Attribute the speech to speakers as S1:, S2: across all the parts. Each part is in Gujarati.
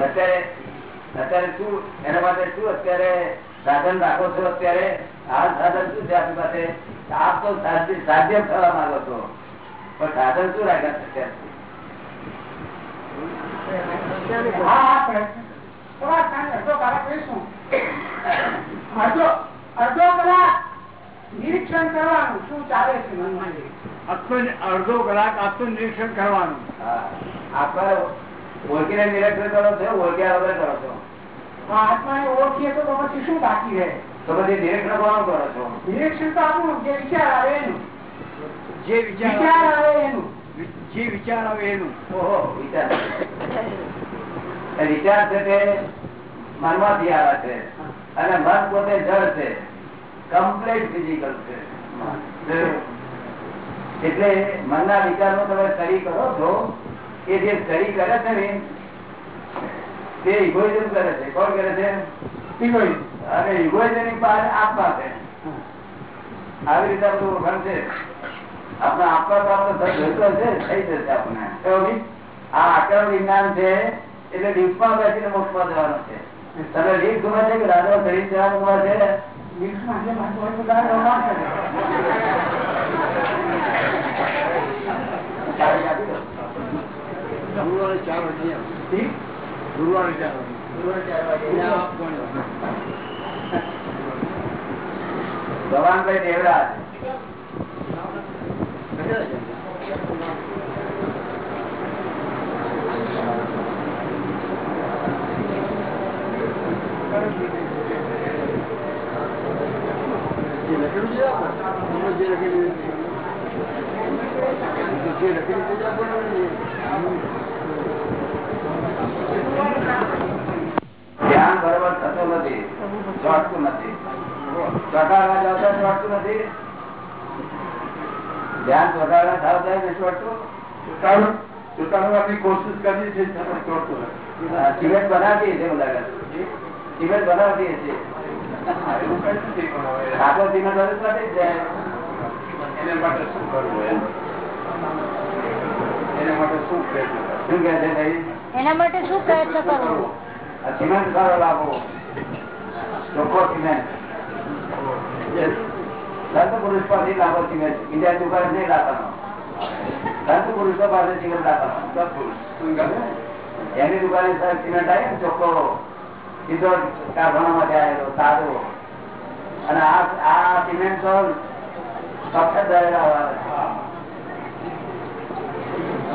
S1: અત્યારે અત્યારે શું? એના માટે શું અત્યારે સાધન રાખો છો અત્યારે? આ સાધન શું છે આપણી પાસે? આપ તો સાધ્ય થવા માંગો છો. પણ સાધન શું રાખ્યા છે
S2: ટાઈમ અડધો કલાક કલાક નિરીક્ષણ કરવાનું શું ચાલે છે મનમાં
S3: આત્મ અડધો કલાક આત્મનિરીક્ષણ કરવાનું.
S1: હા આપણે ઓળખીને નિરીક્ષણ કરો છો ઓળખ્યા વગર કરો છો?
S2: આત્માને ઓળખીએ તો તો પછી શું બાકી રહે?
S1: તો પછી નિરીક્ષણ કોણ કરો છો?
S2: નિરીક્ષણ તો આપણું જે વિચાર આવે એનું.
S3: જે વિચાર
S2: વિચાર આવે એનું.
S3: જે વિચાર આવે એનું.
S1: ઓહો વિચાર. વિચાર છે તે મનમાંથી આવે છે. અને મન પોતે જળ છે. કમ્પ્લીટ ફિઝિકલ છે. એટલે મનના વિચારનો તમે સ્ટડી કરો છો એ જે સ્ટડી કરે છે ને તે ઇગોઇઝમ કરે છે. કોણ કરે છે? અને ઇગોઇઝમની પાસે આપવા છે. આવી રીતે આપણું ઓળખાણ છે. આપણે આપવા તો આપણે ધંધો છે થઈ જશે આપણે આ આકરણ વિજ્ઞાન છે એટલે ડીપમાં બેસીને મોક્ષમાં જવાનું છે. તમે રીત ગુમે છે કે રાજા શરીર જવાનું ગુમે છે?
S2: નિરીક્ષણ જે માનતો હોય તો દાદા ના કરે.
S1: ચાવી આપી દો.
S3: ગુરુવારે ચાર વાગે આવો.
S1: ઠીક?
S3: ગુરુવારે ચાર વાગે. ત્યાં આપ કોણ?
S1: ભગવાનભાઈ દેવરાજ
S3: જે લખેલું છે આપો. એમાં જે લખેલું છે. જે લખેલું છે તે આપો ને.
S1: ધ્યાન બરોબર થતું નથી. ચોટતું નથી. ચોટાડવા જાવ તો ચોટતું નથી. ધ્યાન ચોટાડવા થાવ થાય ને ચોટતું.
S3: ચૂંટાડવાની કોશિશ કરી છે ચોટતું નથી.
S1: સિમેન્ટ બનાવતી છે. મને સિમેન્ટ બનાવતી છે
S3: એવું કઈ નથી પણ હવે
S1: આટલો સિમેન્ટ બધું નથી જ જાય.
S3: એના માટે શું કરવું એમ? એના માટે શું પ્રયત્ન
S4: એના માટે શું પ્રયત્ન કરવો
S1: સિમેન્ટ સારો લાવો. ચોખ્ખો સિમેન્ટ. સંત પુરુષ પાસેથી લાવો સિમેન્ટ. બીજા દુકાન નહીં લાવવાનો. સંત પુરુષો પાસે સિમેન્ટ લાવવાનો? એની દુકાને સિમેન્ટ આવી ને ચોખ્ખો સીધો કારખાનામાંથી આવેલો, સાદો. અને આ સિમેન્ટ તો છે.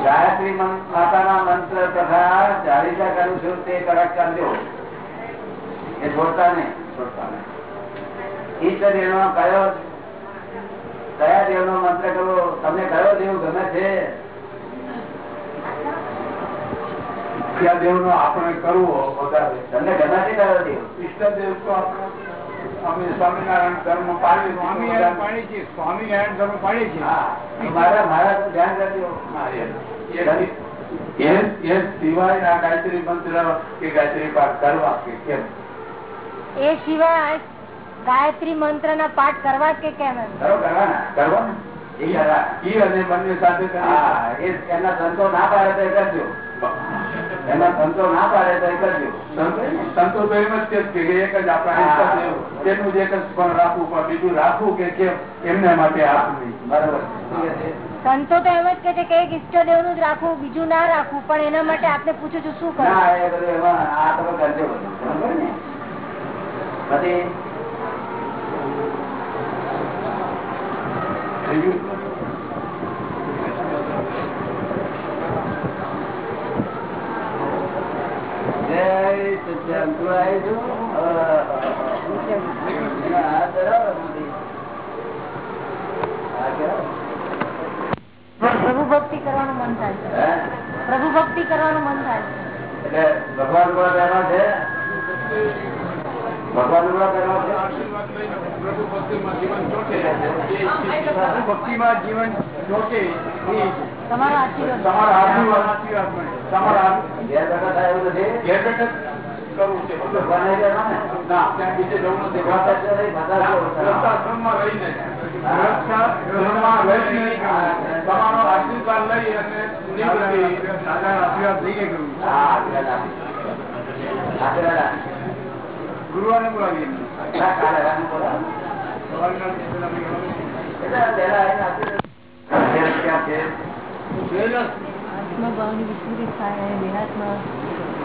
S1: ગાયત્રી માતાના મંત્ર તથા ચાલીસા કરું છું તે કડક કરજો. એ છોડતા નહીં છોડતા નહીં ઈષ્ટ દેવનો કયો કયા દેવનો મંત્ર કરવો તમને કયો દેવ ગમે છે?
S3: કયા દેવનો આપણે કરવો વધારે?
S1: તમને ગમે છે દેવ?
S3: તો સ્વામિનારાયણ ધર્મ પાળીએ
S5: સ્વામિનારાયણ પાડે છે સ્વામિનારાયણ ધર્મ પાડે છે.
S1: મારા મારા ધ્યાન કરજો
S3: એ- સિવાય આ ગાયત્રી મંત્ર કે ગાયત્રી પાઠ કરવા કે કેમ?
S4: એ સિવાય ગાયત્રી મંત્ર ના પાઠ કરવા કે કેમ એમ?
S1: કરવાના
S3: કરવા
S1: એ
S3: ધંધો અને બંને સાથે
S1: ના પાડે કરજો. એમના સંતો ના પાડે તો કરજો
S3: સંતો તો એમ જ કે એક જ આપણા તેનું જ એક જ પણ રાખવું પણ બીજું રાખવું કે કેમ? એમને માટે આપવું
S1: બરોબર.
S4: સંતો તો એમ જ કે છે કે એક ઈષ્ટદેવનું જ રાખવું બીજું ના રાખવું. પણ એના માટે આપને પૂછું છું શું કરવું?
S1: બધું આ તમે કરજો બરોબર ને? પછી?
S4: પ્રભુ ભક્તિ કરવાનું મન થાય છે. પ્રભુ ભક્તિ કરવાનું મન થાય છે.
S1: એટલે ભગવાન કોણ પહેરવા છે? ભગવાન કોણ છે?
S3: પ્રભુ ભક્તિમાં જીવન ચોટે
S5: તમારા ભક્તિમાં જીવન જોકે એ છે
S4: તમારો આશીર્વાદ
S3: તમારા આશીર્વાદ. તમારા
S1: થાય એવું નથી?
S3: જ કરવું છે. તમારો આશીર્વાદ લઈ અને
S5: આશીર્વાદ લઈને ગયું
S1: રાતનું બોલાવો.
S4: આત્મભાવની થાય અને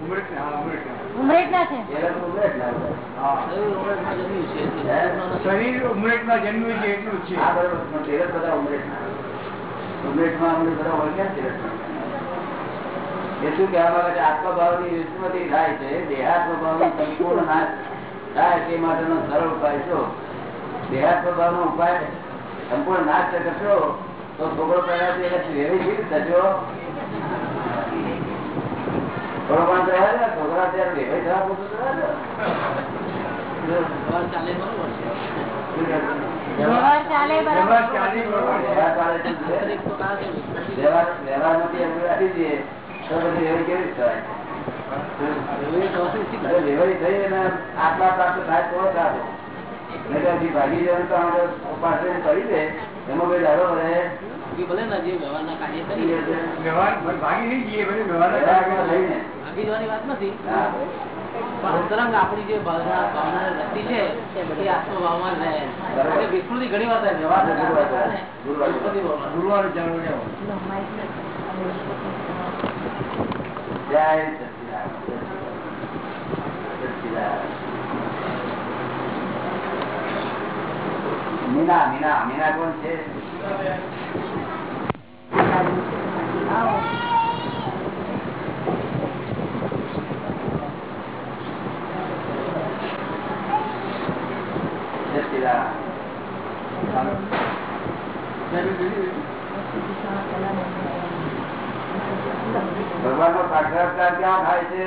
S1: ઉમરેઠ
S4: હા
S5: ઉમરેઠ ઉમરેઠ
S4: ના છે?
S5: શરીર ઉમરેઠમાં જન્મ્યું છે એટલું જ છે.
S1: હા, બરોબર. પણ તિલક બધા ઉમરેઠના. ઉમરેઠમાં અમને બધા ઓળખ્યા છે? એ શું કહેવા માંગે છે? આત્મભાવની વિસ્મૃતિ થાય છે. દેહાત્મભાવનો સંપૂર્ણ નાશ થાય તે માટેનો સરળ ઉપાય શું? દેહાત્મભાવનો ઉપાય સંપૂર્ણ નાશ કરશો તો છોકરો પહેલા એને વ્યવસ્થિત
S5: છે.
S1: વ્યવહાર વ્યવહારમાંથી એમ રાખી દઈએ તો પછી આટલા પ્રાપ્ત થાય તો સારું નહીં ભાગી જવાનું તો આપણે કરી દે એમાં કોઈ દાડો રહે.
S5: વ્યવહાર ભાગી નહીં જઈએ પછી વ્યવહાર
S1: વ્યવહારમાં રહીને. હા.
S6: અંતરંગ આપણી જે ભાવના વૃત્તિ છે એ આત્મભાવમાં રહે એટલે ઘણી
S1: ગુરુવાર. સચિદાનંદ. મીના મીના મીના કોણ છે
S4: આવો
S1: સચિદાનંદ. ભગવાન નો સાક્ષાત્કાર ક્યાં થાય છે?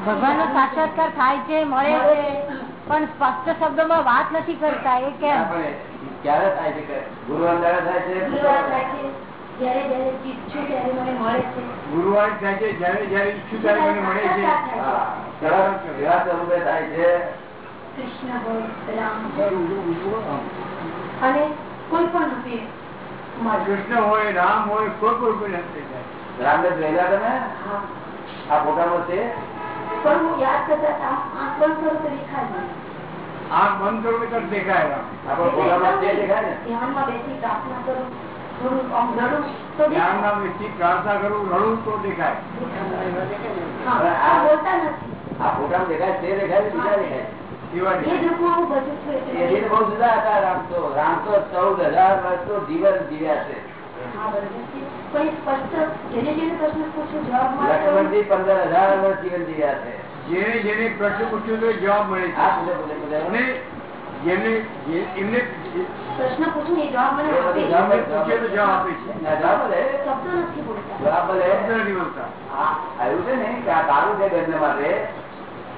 S4: ભગવાન નો સાક્ષાત્કાર થાય છે મળે છે પણ સ્પષ્ટ શબ્દોમાં વાત નથી કરતા એ કેમ?
S1: ક્યારે થાય છે ગુરુ અંદર થાય છે.
S7: ગુરુવાર થાય છે, જ્યારે જ્યારે ઈચ્છું ત્યારે મને મળે છે.
S1: સ્વરૂપે થાય છે.
S7: કૃષ્ણ હોય રામ. હોય અને કોઈ પણ
S5: કૃષ્ણ હોય રામ હોય કોઈ કોઈ કોઈ નથી થાય
S1: રામને જોયેલા તમે?
S7: હા.
S1: આ ફોટામાં છે?
S7: પણ હું યાદ કરતા આંખ બંધ કરું તો દેખાય.
S5: આંખ બંધ કરો તો દેખાય. રામ
S1: આપણા ફોટામાં દેખાય ને?
S7: ધ્યાનમાં બેસી પ્રાર્થના કરું. થોડું આમ રડું તો
S5: ધ્યાન
S7: દેખાય.
S5: ના વ્યક્તિ પ્રાર્થના કરું રડું તો દેખાય
S7: હા, આ બોલતા નથી
S1: આ ફોટામાં દેખાય તે દેખાય ને બીજા દેખાય
S5: એવા
S7: એ
S5: દેખાય.
S7: રૂપમાં હું ભજું છું એટલે
S1: એ રીતે બહુ જુદા હતા રામ તો રામ તો ચૌદ હજાર વર્ષ તો જીવન જીવ્યા છે
S7: હા, બરાબર છે. પણ એ સ્પષ્ટ જેને જેને પ્રશ્ન પૂછ્યો જવાબ મળે તો
S1: લક્ષ્મણજી પંદર હજાર વર્ષ જીવન જીવ્યા છે
S5: જેને જેને પ્રશ્ન પૂછ્યો તો એ જવાબ મળે
S1: આ
S5: છે
S7: પ્રશ્ન પૂછું એ જવાબ મને આપે.
S1: સારું છે. બેન માટે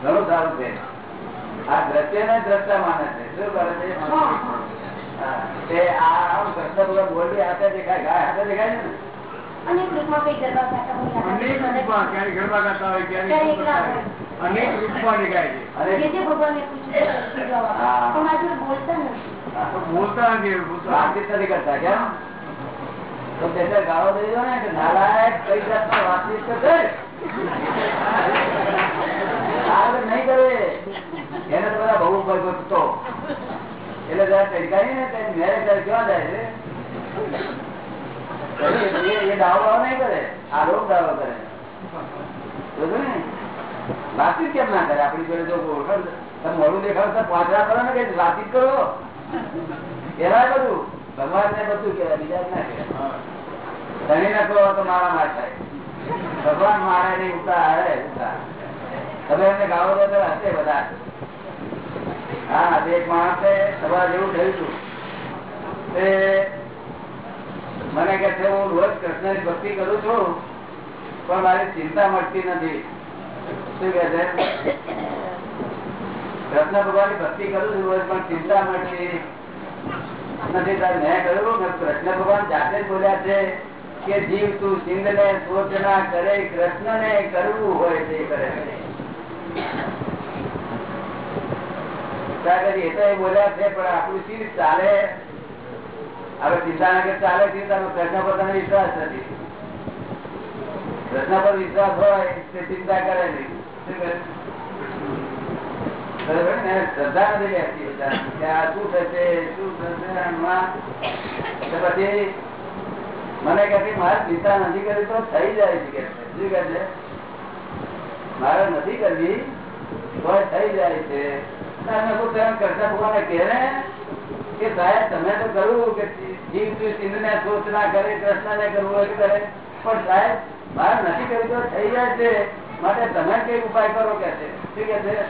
S1: ઘણું સારું છે. આ દ્રશ્ય ને દ્રષ્ટા માને છે. શું કરે છે? આ બોલવી હાથે દેખાય ગાય હાથે દેખાય ને?
S7: અનેક રૂપમાં કઈ ગરબા ગાતા હોય
S5: અનેક ક્યારે ગરબા ગાતા હોય ક્યારે
S1: અને
S7: આજે બોલતા નથી.
S1: હા.
S5: તો બોલતા નથી એ બોલતા.
S1: વાતચીત નથી કરતા કેમ તો તેને ગાળો દઈ દો ને કે નાલાયક કઈ જાતના વાતચીત કરશે આગળ નહીં કરે. એને તો બધા બહુ ભરગતો એટલે જરા ટડકાઈ ને તે ક્યાં જાય છે? એ- દાવો નહીં કરે. આ રોગ દાવો કરે. વાતચીત કેમ ના કરે? આપણી જોડે જો તમે મોડું દેખાડો તો પાછળ કરો ને કઈ વાતચીત કરો. કહેવાય બધું ભગવાન ને બધું કેવાય બીજા ના કહેવાય. ધણી નકલો તો મારા માર થાય. ભગવાન મારા નહીં ઉતા હારે તમે એમને ગાવો તો હશે બધા. હા એક માણસે સવાર જેવું થયું હતું તે મને કે હું રોજ કૃષ્ણની ભક્તિ કરું છું, પણ મારી ચિંતા મળતી નથી. છે. કૃષ્ણ ભગવાન છું જાતે બોલ્યા છે કે જીવ તું સિંધ ને સોચના કરે કૃષ્ણ ને કરવું હોય તે કરે એ તો એ બોલ્યા છે, પણ આપણું શી ચાલે. હવે ચિંતાનગર ચાલે ચિંતા કૃષ્ણ પર તને વિશ્વાસ નથી. કૃષ્ણ પર વિશ્વાસ હોય, તે ચિંતા કરે નહીં? શ્રદ્ધા નથી રહેતી બધા. કે આ શું થશે શું થશે આમાં? તો પછી મને કહે છે, મારે ચિંતા નથી કરવી તો થઈ જાય છે કે છે. શું કહે છે મારે નથી કરવી તો થઈ જાય છે તમે શું તેમ કરતા ભગવાને કહે ને કે સાહેબ તમે તો કરવું કે જીવ તું સિંધ ને સોચ ના કરે કૃષ્ણ ને કરવું હોય તો કરે પણ સાહેબ મારે નથી કરવી તો થઈ જાય છે માટે તમે કઈ ઉપાય કરો કે છે? શું કે છે?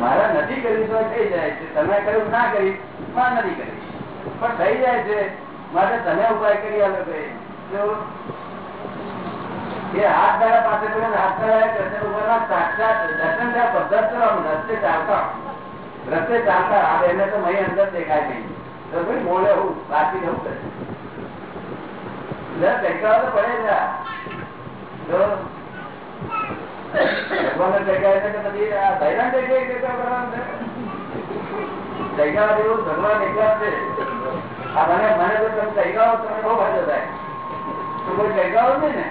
S1: મારે નથી કર્યું તો થઈ જાય છે. તમે કર્યું ના કરી, માં નથી કરી. પણ થઈ જાય છે. માટે તમે ઉપાય કરી આલો એ હાથ દાડા પાસે હાથ દાડા કૃષ્ણ ભગવાનના સાક્ષાત દર્શન થયા કરવાનું રસ્તે ચાલતા. રસ્તે ચાલતા. આ એને તો મહી અંદર દેખાય નહીં. તો ભાઈ મોડે હું બાકી જવું એટલે ટેકાવા તો પડે છે કે પછી આ કરવાનું છે? જેવું ભગવાન એકલા છે. આ મને મને જો તમે તો તમને બહુ ફાયદો થાય. તો કોઈ ટેકાવો નહીં ને?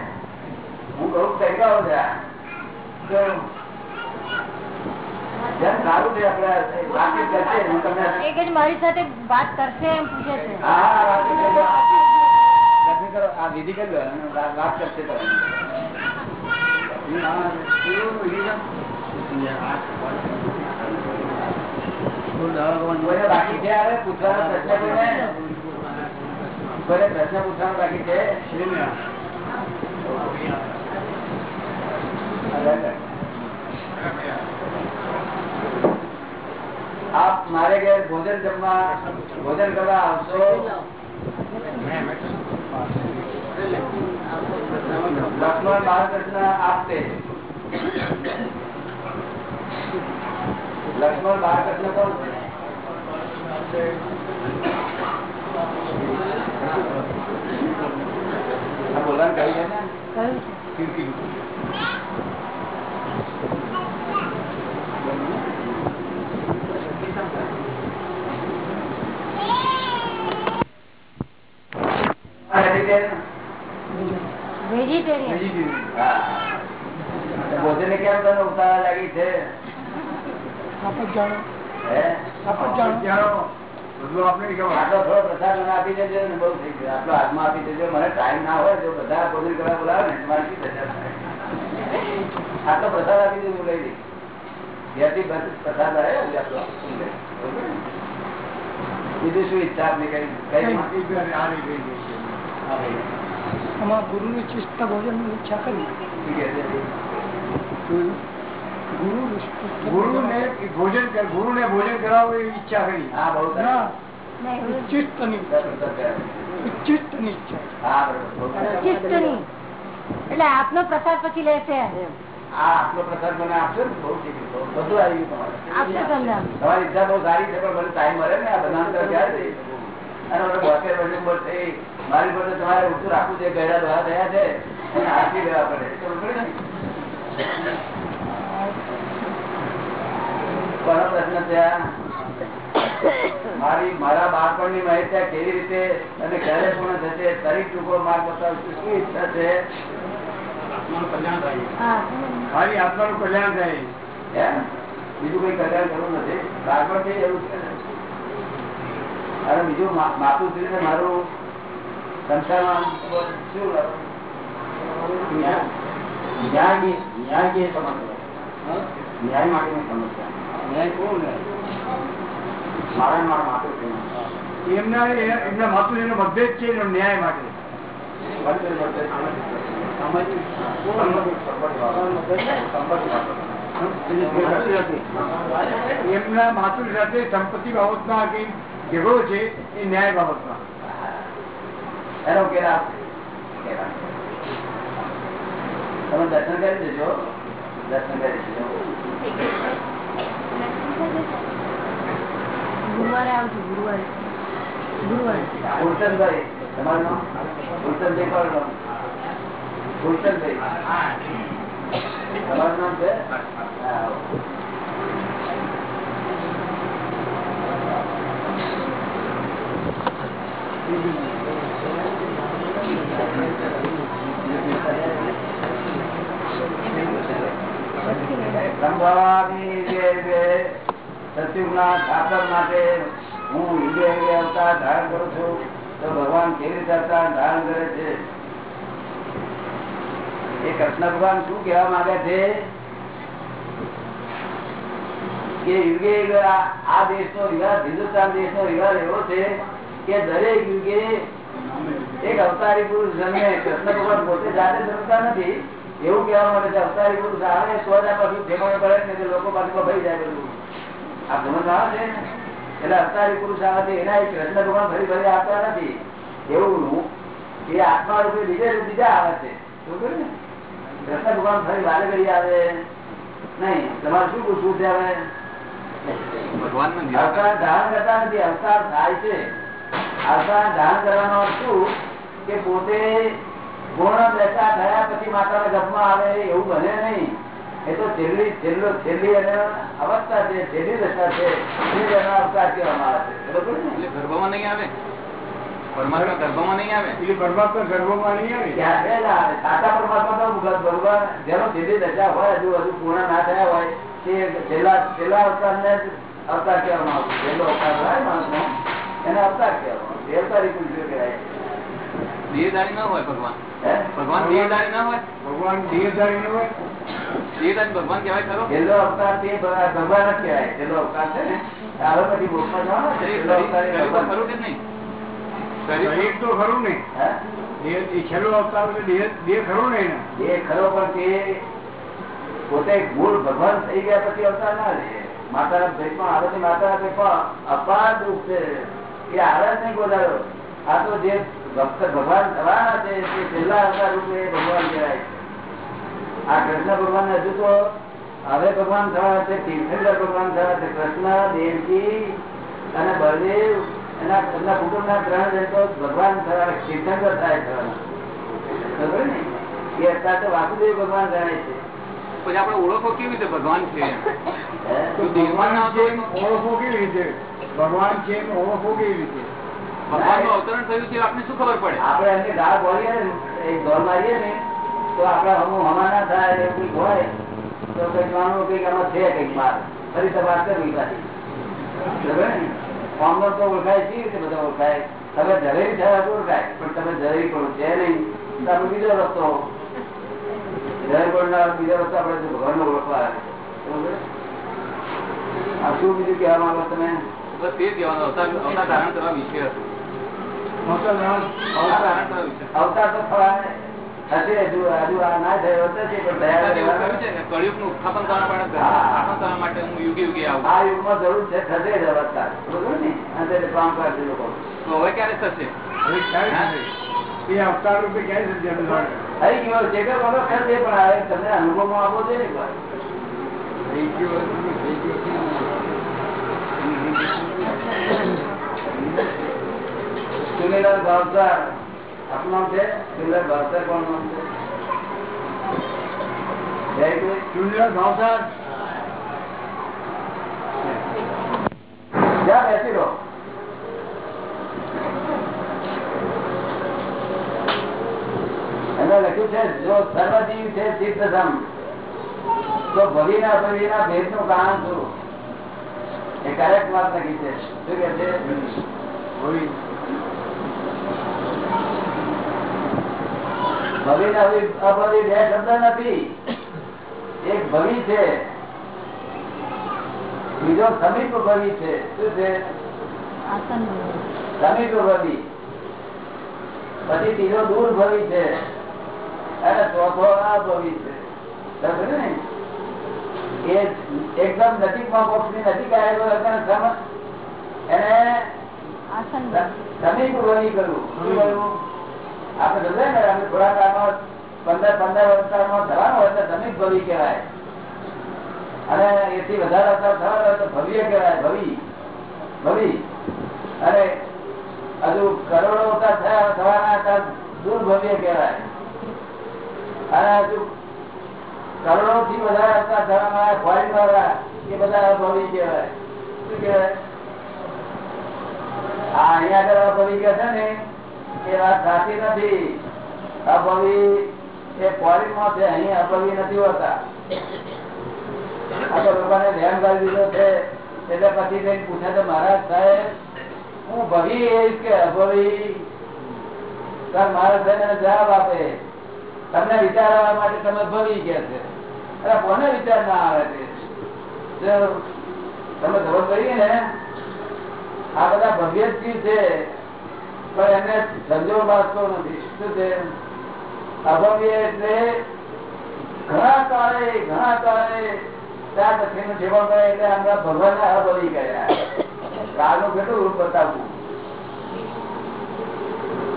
S1: હું કહું ટેકાવો છે આ. તો છે
S4: મારી સાથે વાત કરશે એમ પૂછે છે.
S1: આ વિધિ કરી વાત વાત કરશે તો કોઈને બાકી છે હવે પૂછવાનો પ્રશ્ન કોઈને કોઈને પ્રશ્ન પૂછવાનો બાકી છે આપ મારે ઘેર ભોજન જમવા ભોજન કરવા આવશો લક્ષ્મણ બાળકૃષ્ણ આપતે લક્ષ્મણ બાળકૃષ્ણ કોણ છે આ બોલવાનું કહી છે ને
S4: કહ્યું છે
S1: આ vegetarian?
S4: વેજીટેરિયન
S1: હા. ભોજન કેમ તને ઉતાવળ લાગી છે
S2: આપ જ જાણો
S1: હે?
S2: આપ જ જાણો
S5: બધું આપણે કેવું
S1: આટલો થોડો પ્રસાદ મને આપી દેજો ને બહુ થઈ ગયું આટલો હાથમાં આપી દેજો મને ટાઈમ ના હોય જો બધા ભોજન કરવા બોલાવે ને મારે શું થશે? આટલો પ્રસાદ આપી દેજો હું લઈ લઈશ ઘેરથી બસ પ્રસાદ આવે ને આટલો. બીજું શું ઈચ્છા આપની કઈ કઈ
S2: આમાં ગુરુની ચિસ્ત ભોજનની ઈચ્છા કરી.
S5: ગુરુને ભોજન ગુરુને ભોજન એવી ઈચ્છા
S1: હા બહુ
S4: એટલે આપનો પ્રસાદ પછી લેશે.
S1: આ આટલો પ્રસાદ મને આપશો ને? બહુ બધું આવી ગયું તમારે. તમારી ઈચ્છા બહુ સારી છે પણ મને ટાઈમ મળે ને આ બધા અંદર ક્યારે જઈ શકું? અને બોતેર વર્ષની ઉંમર થઈ મારી પર તમારે ઊંચું રાખવું છે ગયડા દ્વારા થયા છે અને હાથી લેવા પડે. ને? કોનો પ્રશ્ન થયા મારી મારા બાળપણની માહિતી કેવી રીતે અને ક્યારે પૂર્ણ થશે તારીખ ટૂંકો માર્ગ બતાવશું શું ઈચ્છા છે?
S4: હા.
S5: મારી આત્માનું કલ્યાણ થાય.
S1: એમ? બીજું કોઈ કલ્યાણ કરવું નથી. બાળપણથી એવું છે ને. અને બીજું માથું માતુશ્રી મારું સંસારમાં શું ન્યાય. માટે ન્યાયની સમસ્યા ન્યાય માટેની સમસ્યા ન્યાય કોણ મારા
S5: એમના એમના મતભેદ છે એનો ન્યાય માટે. એમના માતુર સાથે સંપત્તિ બાબતમાં કઈ ઝઘડો છે એ ન્યાય બાબતમાં.
S1: એનો આપશે. તમે દર્શન કરી દેજો. દર્શન કરીશું
S8: ગુરુવારે આવજો ગુરુવારે. ગુરુવારે.
S1: ગુલશનભાઈ તમારું નામ? ગુલશનભાઈ કોણ નામ? ગુલશનભાઈ તમારું નામ છે? ધારણ કરું છું તો ભગવાન કેવી રીતે ધારણ કરે છે એ કૃષ્ણ ભગવાન શું કહેવા માંગે છે? કે યુગે આ દેશ દેશનો રિવાજ, હિન્દુસ્તાન દેશનો વિવાદ એવો છે કે દરેક યુગે એક અવતારી પુરુષ જન્મે કૃષ્ણ ભગવાન પોતે જાતે જમતા નથી. એવું કહેવા માટે છે અવતારી પુરુષ આવે તો પાછું ઠેકાણે કરે ને તો લોકો પાછું ભરી જાય બધું. આ સમજ આવે છે એટલે અવતારી પુરુષ આવે છે એના કૃષ્ણ ભગવાન ફરી ફરી આપતા નથી. એવું એ આત્મા રૂપે બીજે બીજા આવે છે. કૃષ્ણ ભગવાન ફરી વારે ઘડી આવે. નહીં તમારે શું પૂછવું છે હવે?
S9: ભગવાન
S1: ધારણ કરતા નથી અવતાર થાય છે. ધારણ કરવાનો શું કે પોતે પૂર્ણ દશા થયા પછી માતાના ગર્ભમાં આવે એવું બને નહીં. એ તો છેલ્લી છેલ્લો છેલ્લી અને અવસ્થા છે છેલ્લી દશા છે એ એનો અવતાર કહેવામાં આવે છે. બરોબર
S9: એટલે ગર્ભમાં નહીં આવે? પરમાત્મા ગર્ભમાં નહીં આવે?
S5: એટલે પરમાત્મા ગર્ભમાં નહીં આવે?
S1: ક્યારે આવે? સાચા પરમાત્મા તો ભગવાન જેનો છેલ્લી દશા હોય હજુ હજુ પૂર્ણ ના થયા હોય તે છેલ્લા છેલ્લા અવતારને અવતાર કહેવામાં આવે. છેલ્લો અવતાર હોય માણસનો. એને અવતાર કહેવામાં આવે છે. અવતારી પુરુષો કહેવાય.
S9: દેહધારી ન હોય ભગવાન.
S1: હે?
S9: ભગવાન દેહધારી ન હોય?
S5: ભગવાન દેહધારી ન હોય?
S9: દેહધારી ભગવાન કહેવાય ખરો?
S1: છેલ્લો અવતાર તે ભગવાન ભગવાન જ કહેવાય. છેલ્લો અવતાર છે ને હવે પછી મોક્ષમાં જવાનો છે. છેલ્લો અવતાર એ
S9: શરીર તો
S1: ભગવાન.
S9: ખરું કે નહીં? શરીર
S5: શરીર તો ખરું ને.
S1: હે?
S5: દેહ એ છેલ્લો અવતાર એટલે દેહ દેહ ખરું ને એને.
S1: એ ખરો પણ તે પોતે મૂળ ભગવાન થઈ ગયા પછી અવતાર ના લે. માતાના પેટમાં આવે છે માતાના પેટમાં અપાર દુઃખ છે. એ આવે જ નહીં ગોદાડો આ તો જે ભક્ત ભગવાન થવાના છે તે છેલ્લા અવતાર રૂપે ભગવાન કહેવાય આ કૃષ્ણ ભગવાન હજુ તો હવે ભગવાન થવાના છે તીર્થંકર ભગવાન થવાના છે કૃષ્ણ દેવકી અને બળદેવ એના એમના કુટુંબના ત્રણ જણ તો ભગવાન થવાના તીર્થંકર થાય થવાના ને એ અત્યારે તો વાસુદેવ ભગવાન ગણાય છે.
S9: પછી આપણે ઓળખો કેવી રીતે ભગવાન છે? ના
S5: ઓળખો કેવી રીતે? ભગવાન છે કેવી રીતે?
S9: ભગવાનનું અવતરણ થયું છે આપણે શું ખબર પડે?
S1: આપણે એમને ગાળ બોલીએ ને દોર મારીએ ને તો આપડે હમું હમા ના થાય એવું કંઈક હોય તો કંઈક માનવું કંઈક આમાં છે કંઈક માર ફરી તપાસ કરવી પાછી. તો ઓળખાય છે રીતે બધા ઓળખાય? તમે ઝવેરી થયા તો ઓળખાય પણ તમે ઝવેરી પણ છે નહીં. તો આપણે બીજો રસ્તો. ઝવેરી પણ બીજો રસ્તો આપણે ભગવાન ઓળખવા શું બીજું કહેવા માંગો તમે?
S9: બસ તે જ અવતાર ધારણ કરવા વિશે હતું.
S5: અવતાર ધારણ?
S9: અવતાર ધારણ કરવા વિશે.
S1: અવતાર તો થવા થશે હજુ હજુ આ ના થયો તો છે પણ
S9: અત્યારે એવું
S1: દયા
S9: કહ્યું છે કે કળિયુગનું ઉત્થાપન કરવા માટે
S1: હા.
S9: સ્થાપન કરવા માટે હું યુગે યુગે આવું.
S1: આ યુગમાં જરૂર છે થશે જ અવતાર બરોબર ને? અને તે કામ કરશે લોકો.
S9: તો હવે ક્યારે થશે?
S5: હવે ક્યારે એ અવતાર રૂપે ક્યારે થશે એમ જાણે?
S1: થઈ ગયો છે કે વગર થશે પણ હવે તમને અનુભવમાં આપવો છે ને એક વાર.
S5: થઈ ગયો હશે, થઈ ગયો છે.
S1: સુનીલાલ ભાવસાર. આપનું નામ છે? સુનીલાલ ભાવસાર કોણ નામ છે?
S5: ચુંદડા ભાવસાર?
S1: જ્યાં બેસી રહો. એને લખ્યું છે, જો સર્વજીવ છે સિદ્ધધમ તો ભવીના ભવીના ભેદનું કારણ શું? એ કરેક્ટ વાત લખી છે? શું કે છે?
S5: હોય.
S1: ભવી ને અભી- અભવી બે શબ્દ નથી. એક ભવી છે. બીજો સમીપ ભવી છે. શું છે? સમીપ ભવી. પછી ત્રીજો દૂર ભવી છે. અને ચોથો અભવી છે. સમજ્યું ને? એ એકદમ નજીકમાં મોક્ષની નજીક આવેલો એને સમીપ ભવી કરવું. શું આપણે સમજાય ને આપણે થોડા કાળમાં પંદર પંદર વર્ષમાં થવાનું હોય તો સમીપ ભવી કહેવાય. અને એથી વધારે અવતાર થવાના હોય તો ભવ્ય કહેવાય ભવી. ભવી. અને હજુ કરોડો અવતાર થયા થવાના હતા દુર્ભવ્ય કહેવાય. અને હજુ કરોડો થી વધારે અવતાર થવાના ફોરેન વાળા એ બધા અભવી કહેવાય. શું કહેવાય? આ અહીંયા આગળ કે છે ને, એ વાત સાચી નથી. અભવી એ ફોરેનમાં છે અહીંયા અભવી નથી હોતા. આ તો લોકોને ધ્યાન કરી દીધો છે. એટલે પછી કઈ પૂછે તો મહારાજ સાહેબ, હું ભવી એજ કે અભવી? સર મહારાજ સાહેબ જવાબ આપે. તમને વિચારવા માટે તમે ભવી કે છે. અરે, કોને વિચાર ના આવે છે તમે ધરો કરીએ ને, આ બધા ભવ્યજી છે, પણ એમને ધંધો બાંધતો નથી. શું છે? અભવ્ય એટલે ઘણા કાળે ઘણા કાળે ત્યાં પછી નું સેવા કરે એટલે આપણા ભગવાન અભવી ગયા. કાળનું કેટલું રૂપ બતાવવું?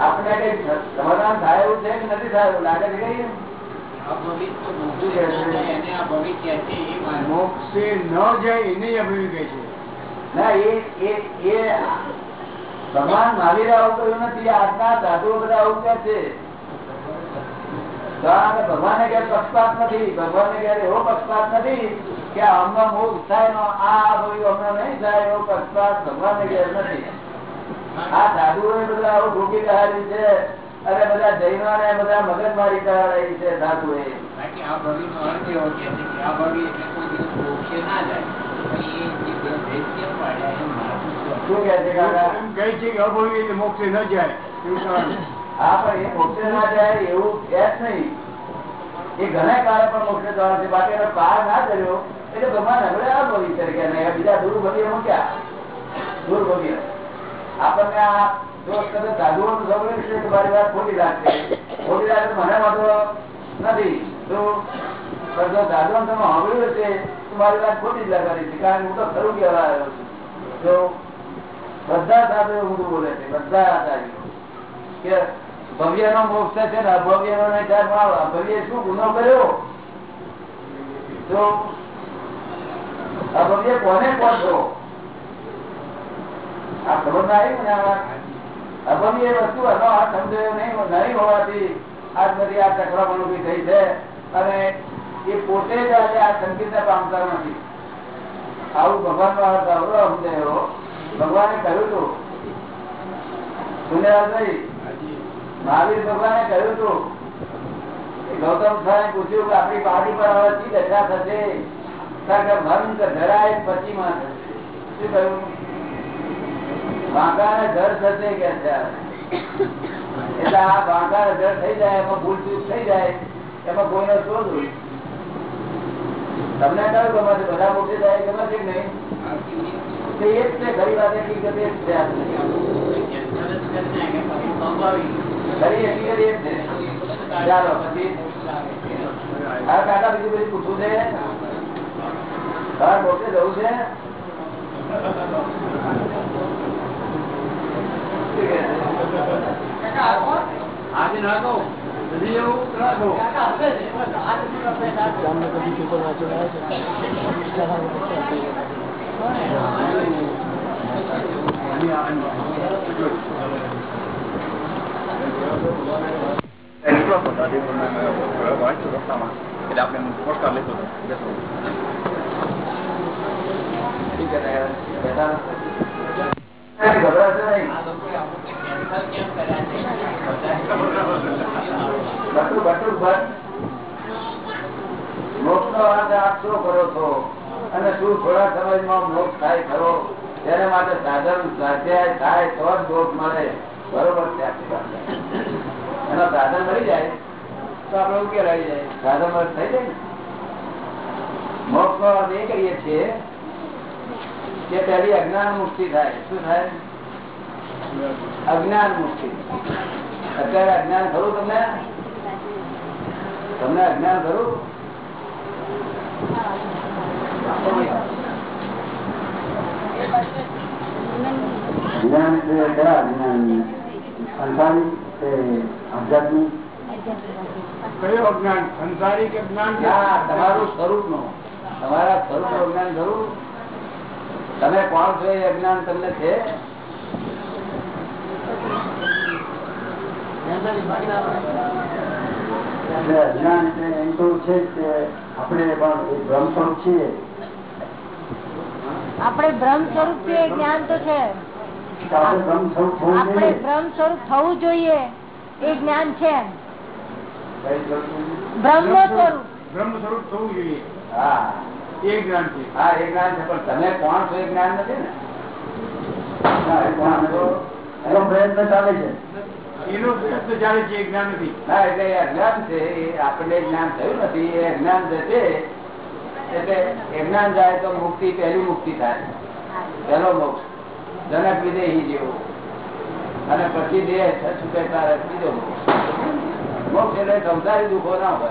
S1: આપણે કઈ સમાધાન થાય એવું છે કે નથી થાય એવું લાગે છે કઈ?
S10: મોક્ષે ન જાય એને અભિવી કહે છે.
S1: ના એ ભગવાન મહાવીર આવું કહ્યું નથી. આજના સાધુઓ બધા આવું કે છે. ભગવાને ક્યારે પક્ષપાત નથી. ભગવાને ક્યારે એવો પક્ષપાત નથી કે અમને મોક્ષ થાય નો આ ભવ્યું અમને નહીં થાય એવો પક્ષપાત ભગવાને ક્યારે નથી. આ સાધુઓ બધા આવું ભૂકી રહ્યા છે. અને બધા જૈનો ને બધા મગજમારી કરાવી છે સાધુ એ શું કે છે કાકા?
S10: એમ કહે છે કે અભવી એટલે મોક્ષે ન જાય. એવું કારણ
S1: હા પણ એ મોક્ષે ના જાય એવું છે જ નહીં. એ ઘણા કાળે પણ મોક્ષે જવાનું છે. બાકી એનો પાર ના કર્યો એટલે ભગવાન હવે આ ભવી તરીકે નહીં? બીજા દુર્ભવ્ય મૂક્યા. દુર્ભવ્ય. આપણને આ જો કદાચ સાધુઓ નું સૌને છે કે મારી વાત છે. કારણ હું ભવ્ય નો મોક્ષ છે ને અભવ્ય નો અભવ્ય શું ગુનો કર્યો? તો અભવ્ય કોને પહોંચો આ ખબર ના આવી ને આ વાત? અભવ્ય વસ્તુ એનો આ સમજાયો નહીં નહીં હોવાથી આજ બધી આ ચક્રમણ ઊભી થઈ છે. અને એ પોતે જ આજે આ સંકેત પામતા નથી. આવું ભગવાન નો અર્થ અવરો સમજાયો ભગવાને કહ્યું હતું સુનેવા નહીં મહાવીર ભગવાને કહ્યું હતું ગૌતમ સ્વામી પૂછ્યું કે આપણી પાર્ટી પર હવે શી દશા થશે? કારણ કે ભંગ જરાય પછી માં થશે. શું કહ્યું? વાંકા તમને કયું છે બધા મોટી જાય, ગમે નહીં. એ જ છે, ખરી વાત હકીકત એ જ છે બીજું બધું પૂછવું મોટે જવું છે શું કહે છે?
S10: આજે નાખો હજી એવું રાખો
S5: એટલે આપણે પોસ્ટકાર્ડ લેતો
S1: ઠીક કરો છો. અને શું થોડા સમયમાં મોક્ષ થાય ખરો? તેને માટે સાધન સ્વાધ્યાય થાય તો જ મોક્ષ મળે. બરોબર છે આપણી પાસે. એનો સાધન મળી જાય. તો આપણે જાય સાધન થઈ જાય ને? મોક્ષ નો અર્થ એ કરીએ છીએ કે પહેલી અજ્ઞાન મુક્તિ થાય. શું થાય? અજ્ઞાન મુક્તિ અત્યારે અજ્ઞાન ખરું તમને? તમને અજ્ઞાન ખરું? જ્ઞાન એટલે કયા જ્ઞાન સંસારી કે આધ્યાત્મિક?
S10: કયો જ્ઞાન સંસારી કે જ્ઞાન?
S1: તમારું સ્વરૂપનું તમારા સ્વરૂપ અજ્ઞાન ખરું? તમે કોણ છો એ અજ્ઞાન તમને છે?
S10: એટલે અજ્ઞાન એટલે એમ તો છે કે આપણે પણ એ ભ્રમ સ્વરૂપ છીએ.
S4: આપણે ભ્રમ સ્વરૂપ છીએ જ્ઞાન તો છે.
S10: આપણે ભ્રમ સ્વરૂપ થવું જોઈએ.
S4: બ્રહ્મ સ્વરૂપ થવું જોઈએ એ જ્ઞાન છે. એમ.
S1: કઈ સ્વરૂપ?
S4: બ્રહ્મ સ્વરૂપ.
S5: બ્રહ્મ સ્વરૂપ થવું જોઈએ.
S1: હા.
S5: એ જ્ઞાન છે.
S1: હા એ જ્ઞાન છે પણ તમે કોણ છો એ જ્ઞાન નથી ને?
S10: પ્રયત્ન ચાલે છે.
S1: એટલે એ અજ્ઞાન છે, એ આપણને જ્ઞાન થયું નથી, એ અજ્ઞાન જે છે, એટલે અજ્ઞાન જાય તો મુક્તિ, પહેલી મુક્તિ થાય. પહેલો મોક્ષ. જનક વિદેહી જેવો. અને પછી દેહ છૂટે તારે બીજો મોક્ષ. મોક્ષ એટલે સંસારી દુઃખો ના હોય.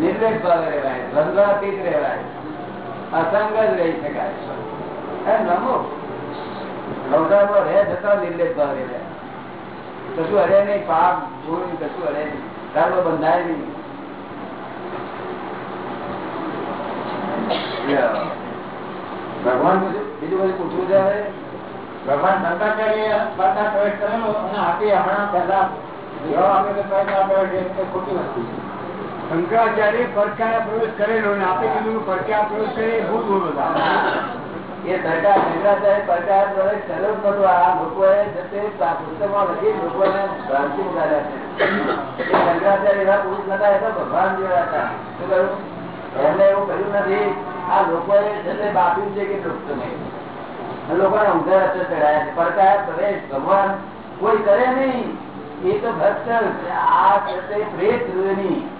S1: નિર્લેપ ભાવે રહેવાય દ્વંદ્વાતીત રહેવાય. અસંગ જ રહી શકાય. એમ નમો. સંસારમાં રહે છતાં નિર્લેપ ભાવે રહે કશું અડે નહીં, પાપ, ગુણ, કશું અડે નહીં. ધર્મ બંધાય નહીં. ભગવાન બીજું બધું પૂછવું છે?
S10: ભગવાન શંકરાચાર્ય સ્પર્ધા પ્રવેશ કરેલો અને આપે હમણાં પહેલા
S5: શંકરાચાર્ય પડકાયા પ્રવેશ કરેલો અને આપે કીધું કે પડકાયા પ્રવેશ કરે એ ભૂત બોલો
S1: એ સરકાર સરકાર દ્વારા કર્યો જ આ લોકોએ જતે છે. એ શંકરાચાર્ય એવા નતા જતે છે કે પુસ્તક લોકોને ઊંધા ચડાયા છે. પડકાર, પ્રવેશ ભગવાન કોઈ કરે નહીં. એ તો ભક્ત, આ કરતે પ્રેત યોની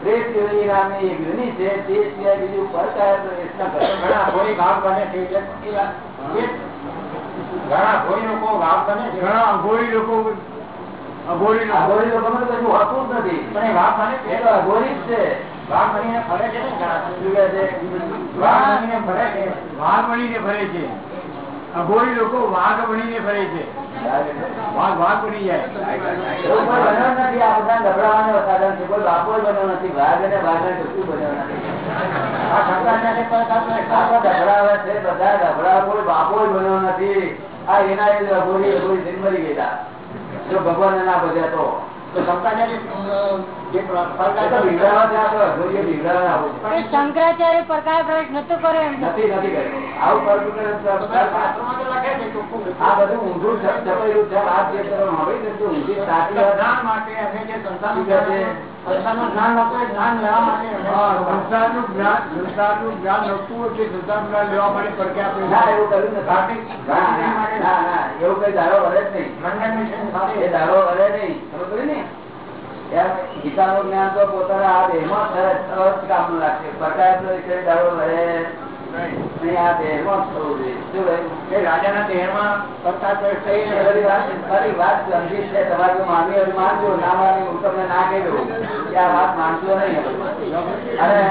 S1: પ્રેત યોની નામની એક યોની છે તે સિવાય બીજું પડકાર પ્રવેશ ન કરે
S10: ઘણા ભોળી ભાવ બને છે એટલે એ વાત. એ જ. ઘણા ભોળી લોકો ભાવ બને છે.
S5: ઘણા અઘોરી લોકો અઘોરી
S1: અઘોરી લોકોને તો કશું હોતું જ નથી.
S10: પણ એ છે
S1: તો અઘોરી જ છે.
S10: ભાવ બનીને ફરે છે ને
S1: છે?
S10: ભાવ ફરે છે.
S5: બનીને ફરે છે. અઘોરી લોકો વાઘ બનીને ફરે છે. વાઘ વાઘ બની જાય.
S1: નથી આ બધા ગભરાવાનો સાધન છે કોઈ બાપો બન્યો નથી વાઘ અને વાઘ કશું બન્યો બધા બન્યો નથી આ એના એ અઘોરી અઘોરી જો ભગવાન ના બધ્યા તો
S10: તો. શંકરાચાર્ય.
S4: પડકાર પ્રવેશ નતો કર્યો એમ.
S1: નથી નથી કર્યું. આવું કરે આ બધું ઊંધું છ- આ જે ઊંધી. સાચી
S10: માટે અમે જે સંસારનું જ્ઞાન જ્ઞાન
S5: એટલે સંસારનું લેવા માટે
S1: ના એવું કર્યું નથી. ના ના ના ના એવું કઈ ધારો વળે જ નહીં.
S10: મંડળ મિશન
S1: એ ધારો વળે નહીં. ખબર ને? ગીતાનું જ્ઞાન તો પોતાના આ દેહમાં સરસ સરસ કામનું લાગશે પ્રકાશ ધારો વળે.
S10: રાજાના દેહમાં
S1: વાત વાત છે. તમારે માનવી માનજો. ના માનવી હું તમને ના કહી કે આ વાત માનશો નહીં અને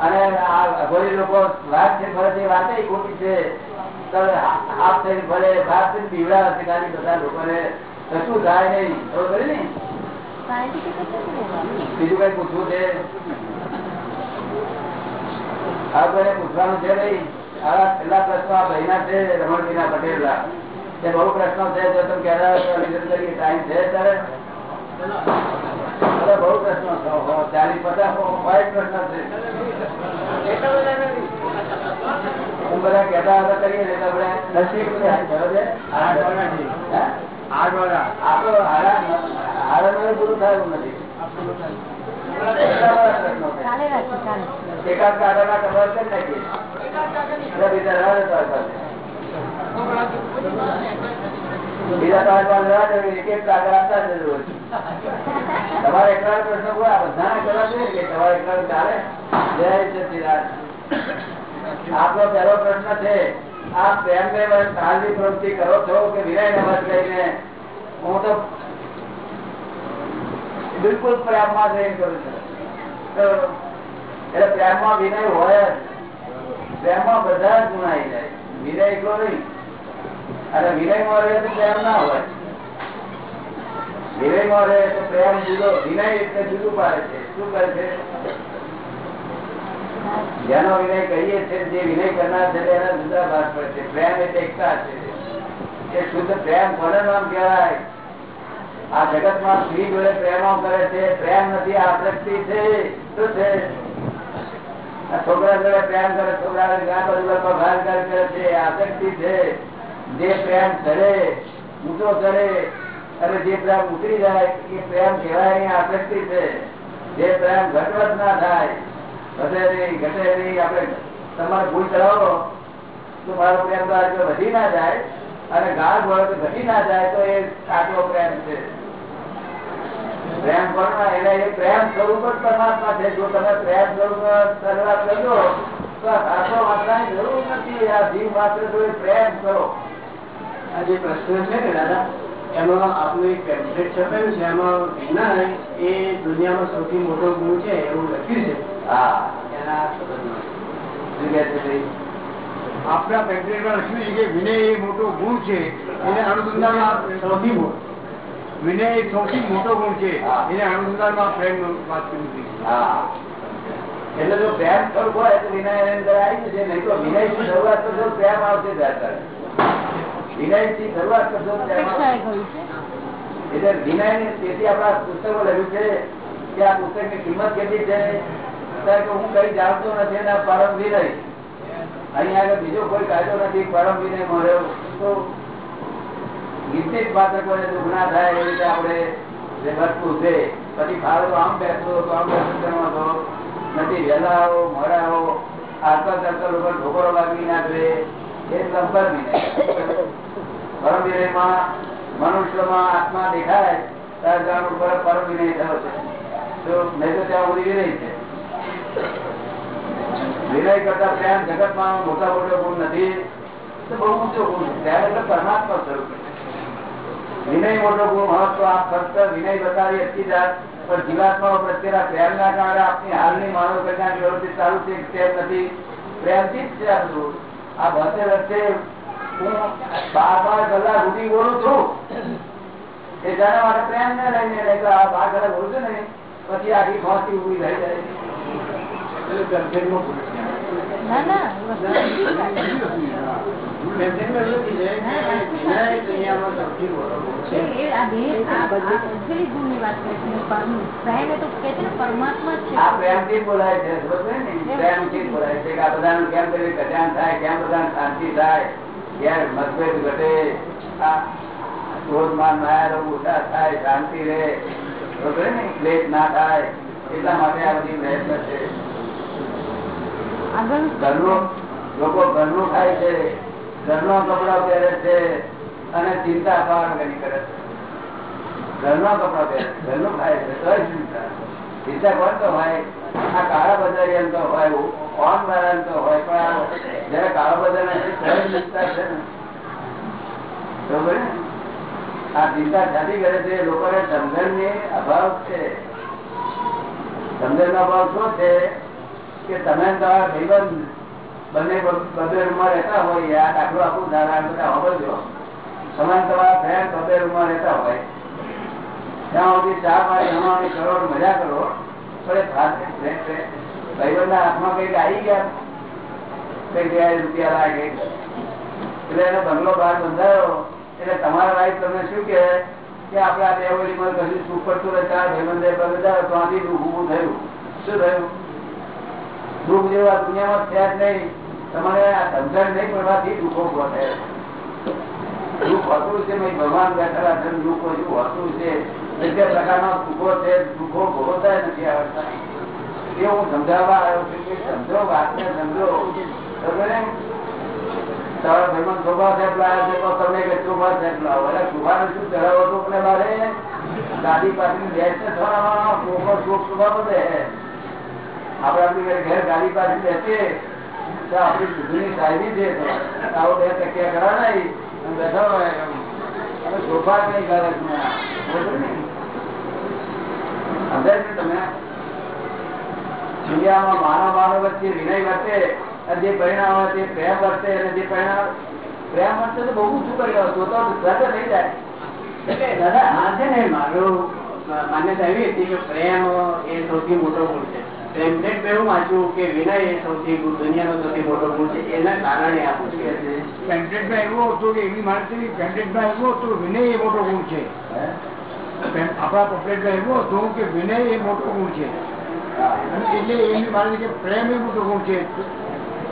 S1: અને આ અઘોરી લોકો વાત છે ફરે છે વાત ખોટી છે. તો થઈને ફરે ભાત થઈને છે ખાલી બધા લોકોને. કશું થાય નહીં? ખબર ને બીજું કઈ પૂછવું છે? આ કોઈને પૂછવાનું છે ભાઈ આ છેલ્લા પ્રશ્નો આ ભાઈના છે રમણજીના પટેલના એ બહુ પ્રશ્નો છે જો તમે કહેતા. ટાઈમ છે ત્યારે બહુ પ્રશ્નો ચાલીસ પચાસ હોય પ્રશ્ન છે બધા કહેતા હતા કરીએ ને આપણે નસીબ ને હાથ ધરો
S5: આઠ વાળા છે.
S1: હે?
S5: આઠ વાળા
S1: આ તો હારા ગુરુ થાય એવું નથી બીજા તમારે એકલા પ્રશ્ન કોઈ આ બધાને તમારે એકલા ચાલે? જય સચિદાન પહેલો પ્રશ્ન છે, આપ પ્રેમ ને સારી પ્રવૃત્તિ કરો છો કે વિનય નમસ્કાર હું તો બિલકુલ પ્રેમમાં જઈને કરું છું. એટલે પ્રેમમાં વિનય હોય પ્રેમમાં બધા જ ગુણ જાય. વિનય એટલો નહીં. અને વિનયમાં રહે તો પ્રેમ ના હોય. વિનયમાં રહે તો પ્રેમ જુદો. વિનય એટલે જુદું પાડે છે. શું કરે છે? જેનો વિનય કહીએ છીએ, જે વિનય કરનાર છે એના જુદા ભાગ પડે છે. પ્રેમ એટલે એકતા છે. એ શુદ્ધ પ્રેમ કોને નામ કહેવાય આ જગતમાં સ્ત્રી જોડે પ્રેમો કરે છે, પ્રેમ નથી આસક્તિ છે. શું છે? છોકરા જોડે પ્રેમ કરે છોકરા કરે છે આસક્તિ છે. જે પ્રેમ કરે, ઊંચો કરે, અને જે પ્રેમ ઉતરી જાય, એ પ્રેમ કહેવાયની આસક્તિ છે. જે પ્રેમ ઘટવત ના થાય, વધે નહીં, ઘટે નહીં, આપણે તમારે ભૂલ કરાવો. તો મારો પ્રેમ તો આજે વધી ના જાય, અને ભળે તો ઘટી ના જાય, તો એ સાચો પ્રેમ છે. પ્રેમ પણ એટલે એ પ્રેમ સ્વરૂપ જ પરમાત્મા છે. જો તમે પ્રેમ સ્વરૂપ શરૂઆત કરજો તો આ વાંચવાની જરૂર નથી. આ જીવ માત્ર જોડે પ્રેમ કરો.
S10: આ જે પ્રશ્ન છે ને દાદા એમાં આપનું એક પેમ્પલેટ છપાયું છે. એમાં વિજ્ઞાન એ દુનિયામાં સૌથી મોટો ગુણ છે એવું લખ્યું છે.
S1: હા.
S10: એના
S1: શું કહે છે ભાઈ?
S5: આપણા પેમ્પલેટમાં લખ્યું છે કે વિનય એ મોટો ગુણ છે. એને અનુસંધાન
S10: સૌથી મોટો.
S5: વિનય એ સૌથી મોટો ગુણ છે એને અનુસંધાનમાં પ્રેમ વાત કરી હતી
S1: એટલે જો પ્રેમ સ્વરૂપ હોય તો વિનય એની અંદર આવી જશે નહીં તો વિનયની શરૂઆત કરશો પ્રેમ આવશે વિનયથી શરૂઆત કરશો એટલે વિનય ને તેથી આપણા પુસ્તકો લખ્યું છે કે આ પુસ્તકની કિંમત કેટલી છે કે હું કઈ જાણતો નથી અને પરમ વિનય અહીંયા આગળ બીજો કોઈ કાયદો નથી પરમ વિનય મળ્યો તો નિશ્ચિત માત્ર કોઈ દુઃખ ના થાય એવી રીતે આપણે વસ્તુ છે, પછી ફાળો આમ બેસવો તો આમ કરવાનો નથી. વહેલા આવો, મોડા આવો આસપાસ ચાલતા ઉપર ઠોકરો વાગી નાખે એ સંપર્ક પરમ વિનયમાં મનુષ્યમાં આત્મા દેખાય ત્યારે જાણવું ઉપર પરમ વિનય થયો છે. તો નહીં તો ત્યાં સુધી વિનય છે. વિનય કરતા પ્રેમ જગતમાં મોટા મોટો ગુણ નથી. તો બહુ ઊંચો ગુણ છે. ત્યારે પરમાત્મા સ્વરૂપ છે. વિનય મોટો ગુણ મહત્વ આપ ફક્ત વિનય બતાવી અટકી જાત પણ જીવાત્માઓ પ્રત્યેના પ્રેમના કારણે આપની હાલની માનવ કલ્યાણ વ્યવસ્થિત ચાલુ છે તેમ નથી. પ્રેમથી જ છે આ આ વચ્ચે વચ્ચે હું બાર બાર કલાક સુધી બોલું છું. એ જાણે મારે પ્રેમ ને લઈને તો આ બાર કલાક બોલું છું ને પછી આખી ફાંસી ઊભી થઈ જાય.
S10: એટલે
S4: ના ના
S1: કલ્યાણ થાય કેમ શાંતિ થાય ક્યારે મતભેદ ઘટે ક્રોધમાન માયા ઓછા થાય શાંતિ રહે સમજ ને? ક્લેશ ના થાય એટલા માટે આ બધી પ્રયત્ન છે. લોકો ઘરનું ખાય છે. ઘરનો કપડા પહેરે છે અને ચિંતા પાર વગરની કરે છે. ઘરનો કપડા પહેરે ઘરનું ખાય છે તો ચિંતા. ચિંતા કોણ તો હોય? આ કાળા બજારી તો હોય ઓન વાળા તો હોય, પણ જયારે કાળા બજાર ચિંતા છે ને. બરોબર? આ ચિંતા જાતી કરે છે લોકોને સમજણની અભાવ છે. સમજણ અભાવ શું છે? કે તમે તમારા ભાઈબંધ બંને બબે રૂમમાં રહેતા હોય, આ દાખલો આપું, દાદા બધા વાપરજો સમાન તમારા ફ્રેન્ડ બબે રૂમમાં રહેતા હોય. ત્યાં સુધી ચા પાણી જમવાની કરો મજા કરો ભાઈબંધના હાથમાં કંઈક આવી ગયા. એને બંગલો બહાર બંધાયો. એટલે તમારા વાઈફ તમને શું કે આપણે આ બે ઓલીમાં કશું સુખ પડતું રહે, ચાર ભાઈબંધે બંધાયો, તો આથી દુઃખ ઉભું થયું. શું થયું? દુઃખ જેવું દુનિયામાં છે જ નહીં. તમારે આ સમજણ નહીં પડવાથી દુઃખો ઊભો દુઃખ હોતું છે ભગવાન બેઠેલા છે દુઃખ ઓછું હોતું છે. બે પ્રકારના દુઃખો છે, દુઃખો ભોગવતા નથી આવતા એ હું સમજાવવા આવ્યો છું કે સમજો વાતને ને? તમારા તમે કે આપણે ઘેર ગાડી પાસે બેસીએ. તો આપણી સુધીની સાહેબી છે આવો બે ટક્યા કરા અને બેઠા હોય એમ. હવે નહીં કરે તમે. બરોબર ને? સમજાય છે તમે દુનિયામાં માનવ માનવ વચ્ચે વિનય વર્તે જે પરિણામ હોય તે પ્રેમ વર્તે અને જે પરિણામ પ્રેમ વર્તે તો બહુ શું કરી રહ્યો તો તો થઈ જાય
S10: એટલે દાદા, આ છે ને મારું માન્યતા એવી હતી કે પ્રેમ એ સૌથી મોટો ગુણ છે મેં એવું વાંચ્યું કે વિનય એ સૌથી દુનિયાનો સૌથી મોટો ગુણ છે. એના કારણે આ પૂછે છે.
S5: પેમ્પલેટમાં એવું હતું કે એવી માણસની પેમ્પલેટમાં એવું હતું વિનય એ મોટો ગુણ છે. આપણા પમ્પલેટમાં એવું હતું કે વિનય એ મોટો ગુણ છે. એટલે એવી માણસ કે પ્રેમ એ મોટો ગુણ છે.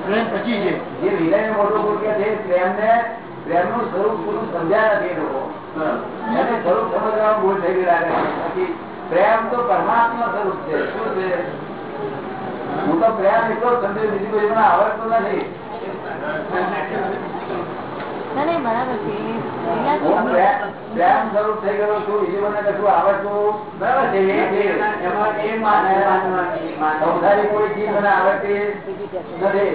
S5: પ્રેમ પછી છે.
S1: જે વિનય મોટો ગુણ કે છે પ્રેમને પ્રેમનું સ્વરૂપ પૂરું સમજાયા નથી લોકો. એને સ્વરૂપ સમજવામાં ભૂલ થઈ લાગે છે. પછી પ્રેમ તો પરમાત્મા સ્વરૂપ છે. શું છે? હું તો પ્રયાસ એટલો સંદેશ બીજી કોઈ મને આવડતું નથી.
S4: પેલા
S1: સ્વરૂપ થઈ ગયો છું બીજું મને કશું આવડતું
S10: બરાબર છે.
S1: સંસારી કોઈ ચીજ મને આવડતી નથી.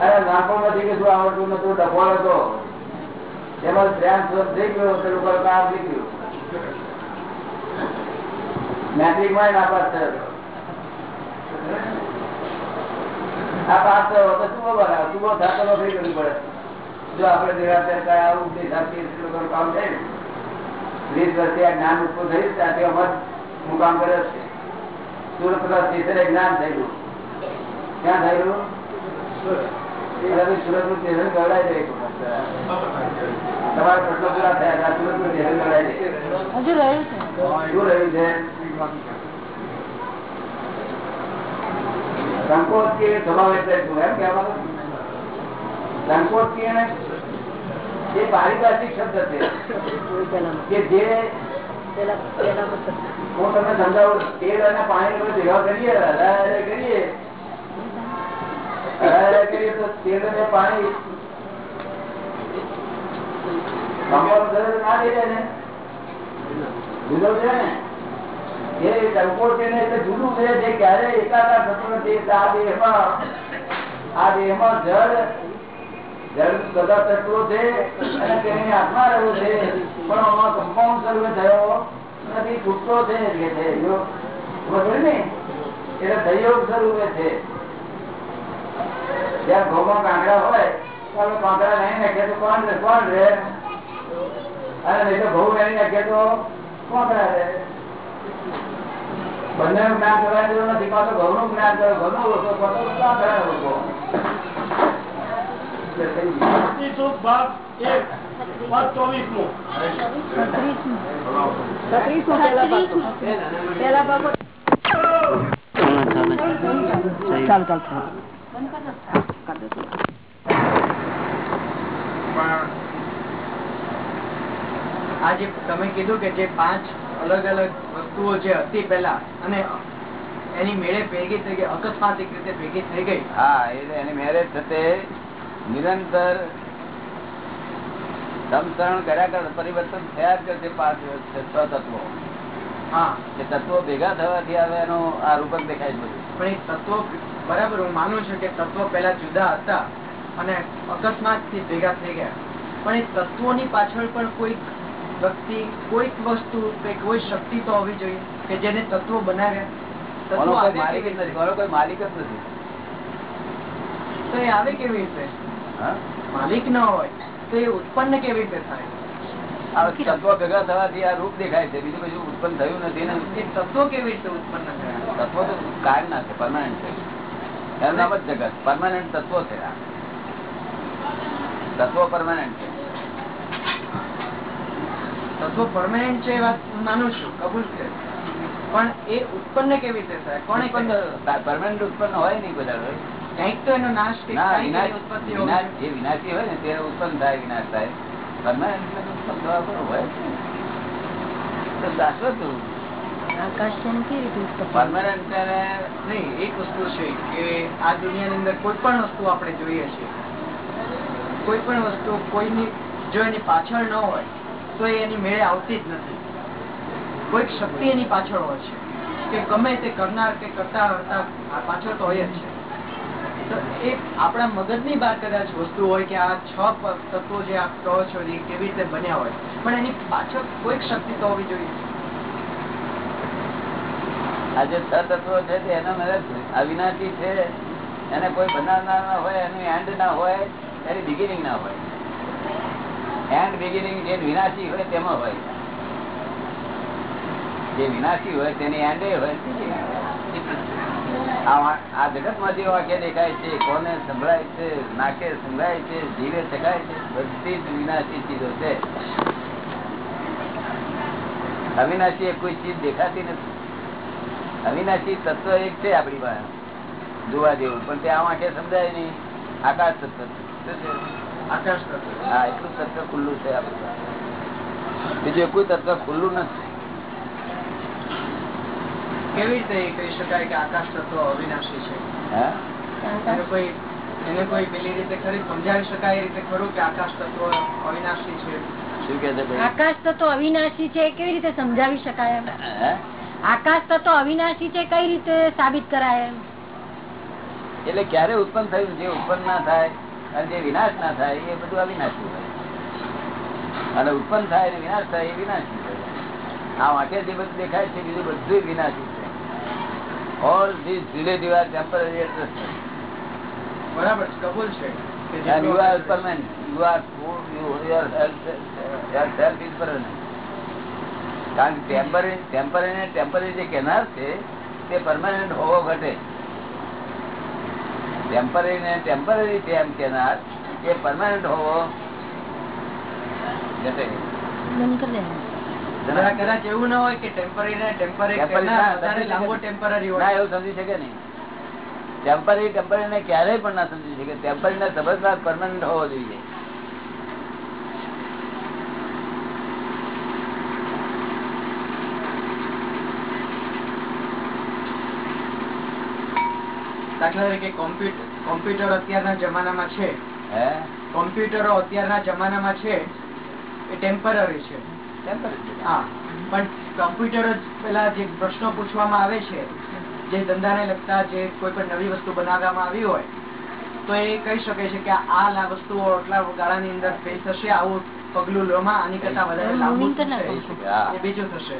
S1: અરે નાનપણમાંથી કશું આવડતું નતું હતો એમાં સ્વરૂપ થઈ ગયો લોકો કામ નીકળ્યું મેટ્રિકમાં નાપાસ થયો આ પાસ થયો તો શું બનાવે શું થતો નોકરી કરવી પડે. જો આપણે નિરાતે આવું દેખાતી લોકોનું કામ થાય ને વીસ વર્ષથી આ જ્ઞાન ઉત્પન્ન થયું ત્યાંથી અમર હું કામ કરે છે. સુરત પેલા સ્ટેશને જ્ઞાન થયેલું. ક્યાં થયેલું? સુરતનું સ્ટેશન ગવડાય જાય તમારા પ્રશ્નો પૂરા થયા સુરતનું સ્ટેશન ગવડાય જાય
S4: હજુ રહ્યું છે.
S1: શું રહ્યું છે? પાણી ભેગા કરીએ કરીએ હરારે કરીએ તો તેલ અને પાણી ના દે ને. જુદો છે ને? એ ટંકો છે ને એટલે ને? એટલે હોય, તો કાંકરા નહીં નાખીએ તો કોણ કોણ અને નહીં તો ઘઉં નહીં તો કાંકરા રે? બંને જ્ઞાન કરવાની જરૂર નથી કાં તો ઘઉંનું જ્ઞાન કરો ઘઉંનું ઓછો કાં તો કાંકરા ઓછો એટલે થઈ ગયું.
S10: આ જે તમે કીધું કે જે પાંચ અલગ અલગ વસ્તુઓ જે હતી પેલા અને એની મેળે ભેગી થઈ ગઈ અકસ્માતિક રીતે ભેગી થઈ ગઈ.
S1: હા એટલે એની મેરેજ થતે નિરંતર સમસરણ કર્યા કર પરિવર્તન થયા જ કરશે પાંચ વર્ષ છ તત્વો.
S10: હા.
S1: એ તત્વો ભેગા થવાથી હવે એનો આ રૂપક દેખાય છે
S10: પણ એ તત્વો બરાબર હું માનું છું કે તત્વો પેલા જુદા હતા અને અકસ્માતથી ભેગા થઈ ગયા. પણ એ તત્વોની પાછળ પણ કોઈક વ્યક્તિ કોઈક વસ્તુ કોઈ શક્તિ તો હોવી જોઈએ કે જેને તત્વો બનાવ્યા
S1: કોઈ માલિક જ નથી
S10: રીતે?
S1: કોનો કોઈ માલિક જ નથી.
S10: તો એ આવે કેવી રીતે? માલિક ન હોય તો એ ઉત્પન્ન કેવી રીતે થાય?
S1: આ ભેગા થવાથી આ રૂપ દેખાય છે બીજું કશું ઉત્પન્ન થયું નથી ને?
S10: એ તત્વો કેવી રીતે ઉત્પન્ન થયા?
S1: તત્વો તો કાયમ ના છે પરમાનન્ટ છે. નામ જ જગત પરમાનન્ટ તત્વો છે તત્વો પરમાનન્ટ છે.
S10: તત્વો પરમાનન્ટ છે એ વાત માનું છું કબૂલ છે. પણ એ ઉત્પન્ન કેવી રીતે થાય? કોણે કર્યું?
S1: પરમાનન્ટ ઉત્પન્ન હોય નહીં બધા
S10: કંઈક તો એનો નાશ ઉત્પત્તિ
S1: જે વિનાશી હોય ને તે ઉત્પન્ન થાય વિનાશ થાય. પરમાનન્ટ ઉત્પન્ન થવા પર હોય તો શાશ્વત
S4: આકાશ છે ને કેવી રીતે ઉત્પન્ન
S1: પરમાનન્ટ
S10: નહીં એક વસ્તુ છે કે આ દુનિયાની અંદર કોઈ પણ વસ્તુ આપણે જોઈએ છીએ. કોઈ પણ વસ્તુ કોઈની જો એની પાછળ ન હોય તો એની મેળે આવતી જ નથી. કોઈક શક્તિ એની પાછળ હોય છે. કે ગમે તે કરનાર કે કરતા કરતા પાછળ તો હોય જ છે. તો એ આપણા મગજની બહાર કદાચ વસ્તુ હોય કે આ છ તત્વો જે આપ કહો છો એ કેવી રીતે બન્યા હોય. પણ એની પાછળ કોઈક શક્તિ તો હોવી જોઈએ.
S1: આ જે છ તત્વો છે એનો અવિનાશી છે. એને કોઈ બનાવનાર ના હોય, એનું એન્ડ ના હોય, એની બિગિનિંગ ના હોય. એન્ડ બિગિનિંગ જે વિનાશી હોય તેમાં હોય. જે વિનાશી હોય તેની એન્ડ હોય. આ જગતમાં જે વાક્ય દેખાય છે, કોને સંભળાય છે, નાકે સંભળાય છે, જીવે શકાય છે, બધી જ વિનાશી ચીજો છે. અવિનાશી એ કોઈ ચીજ દેખાતી નથી. અવિનાશી તત્વ એક છે આપણી પાસે. જોવા જેવું. પણ તે આ વાંકે સમજાય નહીં. આકાશ તત્વ. શું છે? હા એટલું તત્વ ખુલ્લું છે આપણી બીજું કોઈ તત્વ ખુલ્લું નથી.
S10: કેવી રીતે કહી શકાય કે આકાશ તત્વ અવિનાશી છે? એને કોઈ પેલી રીતે ખરી? સમજાવી શકાય એ રીતે ખરું કે આકાશ તત્વ અવિનાશી છે?
S1: શું કે છે
S4: આકાશ તત્વ અવિનાશી છે કેવી રીતે સમજાવી શકાય એમ? આકાશ તત્વ અવિનાશી છે કઈ રીતે સાબિત કરાય એમ?
S1: એટલે ક્યારે ઉત્પન્ન થયું? જે ઉત્પન્ન ના થાય અને જે વિનાશ ના થાય એ બધું અવિનાશી હોય. અને ઉત્પન્ન થાય અને વિનાશ થાય એ વિનાશી હોય. આ વાંકે જે બધું દેખાય છે બીજું બધું વિનાશી છે. All this relative are temporary
S10: બરાબર કબૂલ છે
S1: and you are permanent. You are you, your health your self is permanent. કારણ કે ટેમ્પરરી ટેમ્પરરી ટેમ્પરરી જે કહેનાર છે તે પરમાનન્ટ હોવો ઘટે. ટેમ્પરરી ને ટેમ્પરરી છે એમ કહેનાર એ પરમાનન્ટ હોવો.
S10: જરા કદાચ એવું ના હોય કે ટેમ્પરરી ને ટેમ્પરરી લાંબો ટેમ્પરરી હોય.
S1: એવું સમજી શકે નહીં. ટેમ્પરરી ટેમ્પરરી ને ક્યારેય પણ ના સમજી શકે. ટેમ્પરરી ના સમજદાર પરમાનન્ટ હોવો જોઈએ.
S10: દાખલા તરીકે કોમ્પ્યુટર અત્યારના જમાનામાં છે. કોમ્પ્યુટરો અત્યારના જમાનામાં છે એ ટેમ્પરરી છે. હા. પણ કોમ્પ્યુટર જ પેલા જે પ્રશ્નો પૂછવામાં આવે છે જે ધંધાને લગતા જે કોઈ પણ નવી વસ્તુ બનાવવામાં આવી હોય તો એ કહી શકે છે કે આ લા વસ્તુઓ આટલા ગાળાની અંદર ફેલ થશે આવું પગલું લોમાં આની કરતા વધારે લાંબુ થશે. બીજું થશે.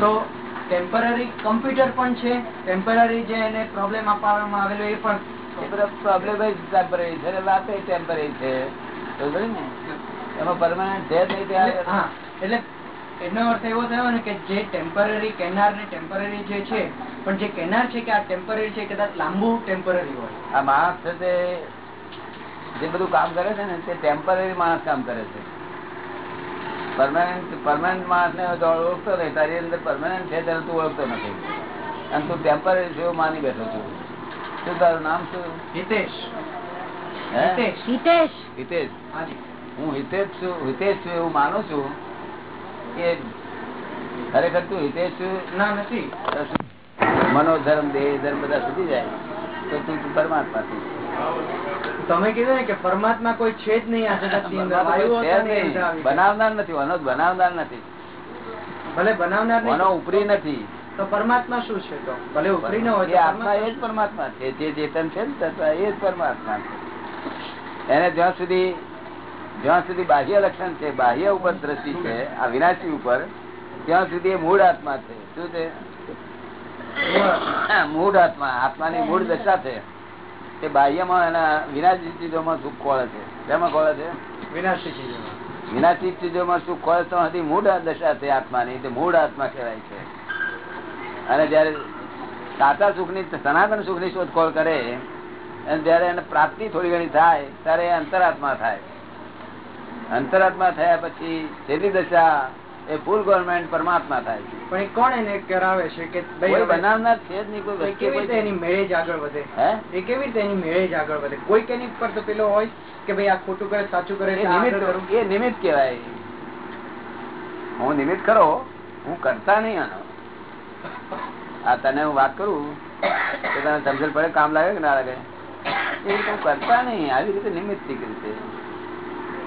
S10: તો ટેમ્પરરી કમ્પ્યુટર પણ છે. ટેમ્પરરી જે એને પ્રોબ્લેમ આપવામાં આવેલો એ પણ
S1: પ્રોબ્લેમ temporary છે. અને વાત ટેમ્પરરી છે. ને? એમાં પરમાનન્ટ છે
S10: એટલે એનો અર્થ એવો થયો ને કે જે ટેમ્પરરી કેનાર ને ટેમ્પરરી જે છે પણ જે કેનાર છે કે આ ટેમ્પરરી છે કદાચ લાંબુ ટેમ્પરરી હોય.
S1: આ માણસ છે જે બધું કામ કરે છે ને તે ટેમ્પરરી માણસ કામ કરે છે. પરમાનન્ટ પરમાનન્ટ માણસ ને ઓળખતો નહીં. તારી અંદર પરમાનન્ટ છે ત્યારે તું ઓળખતો નથી. અને તું ટેમ્પરરી છે માની બેઠો છું. શું તારું નામ શું?
S10: હિતેશ. હિતેશ.
S4: હિતેશ.
S1: હું હિતેશ છું હિતેશ છું એવું માનું છું. કે ખરેખર તું હિતેશ છું?
S10: ના નથી.
S1: મનોધર્મ દેહ ધર્મ બધા સુધી જાય. તો તું તું પરમાત્મા છું.
S10: તમે કીધું ને કે પરમાત્મા કોઈ છે જ નહીં આ.
S1: બનાવનાર નથી વનો બનાવનાર નથી.
S10: ભલે બનાવનાર
S1: વનો ઉપરી નથી.
S10: તો પરમાત્મા શું છે તો? ભલે ઉપરી ન હોય
S1: આત્મા એ જ
S10: પરમાત્મા
S1: પરમાત્મા છે. જે ચેતન છે ને એ જ પરમાત્મા છે. એને જ્યાં સુધી જ્યાં સુધી બાહ્ય લક્ષણ છે બાહ્ય ઉપર દ્રષ્ટિ છે આ વિનાશી ઉપર ત્યાં સુધી એ મૂળ આત્મા છે. શું છે? મૂળ આત્મા. આત્માની મૂળ દશા છે. તે બાહ્યમાં એના વિનાશી ચીજોમાં સુખ ખોળે છે. શેમાં ખોળે છે?
S10: વિનાશી ચીજોમાં.
S1: વિનાશી ચીજોમાં સુખ ખોળે તો હતી મૂળ દશા છે આત્માની. તે મૂળ આત્મા કહેવાય છે. અને જયારે સાચા સુખની સનાતન સુખની શોધખોળ કરે અને જયારે એને પ્રાપ્તિ થોડી ઘણી થાય ત્યારે એ અંતરાત્મા થાય. અંતરાત્મા થયા પછી છેલ્લી દશા એ ફૂલ ગવર્મેન્ટ પરમાત્મા થાય છે.
S10: પણ એ કોણ એને કરાવે છે કે ભાઈ
S1: કોઈ બનાવનાર છે જ નહીં કોઈ
S10: કેવી રીતે એની મેળે આગળ વધે?
S1: હે?
S10: એ કેવી રીતે એની મેળે આગળ વધે? કોઈ કેની પર તો પેલો હોય કે ભાઈ આ ખોટું કરે સાચું કરે
S1: નિમિત્ત એ નિમિત્ત કહેવાય. હું નિમિત્ત કરો હું કરતા નહીં આનો. આ તને હું વાત કરું તો તને સમજણ પડે કામ લાગે કે ના લાગે? એ હું કરતા નહીં આવી રીતે નિમિત્ત રીતે